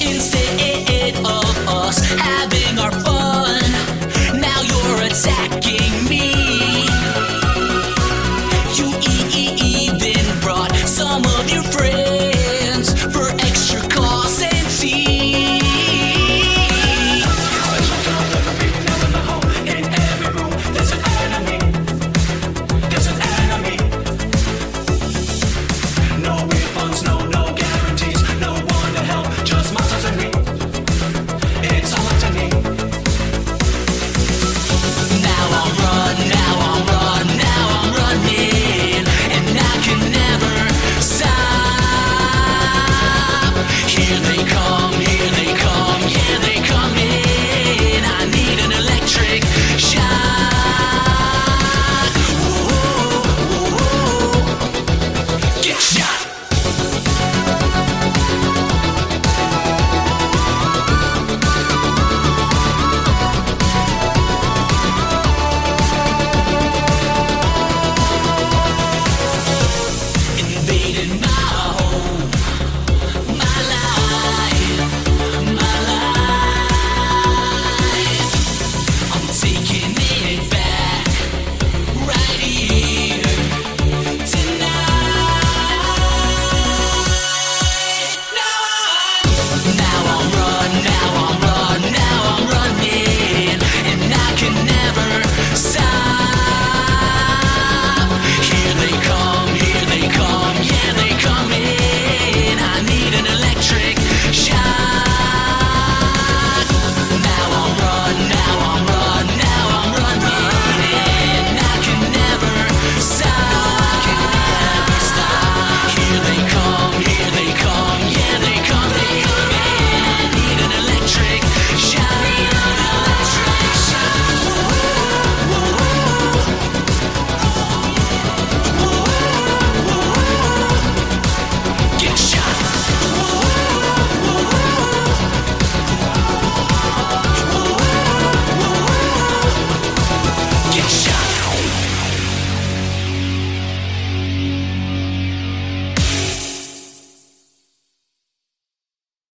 instead of us having our fun. Now you're attacking.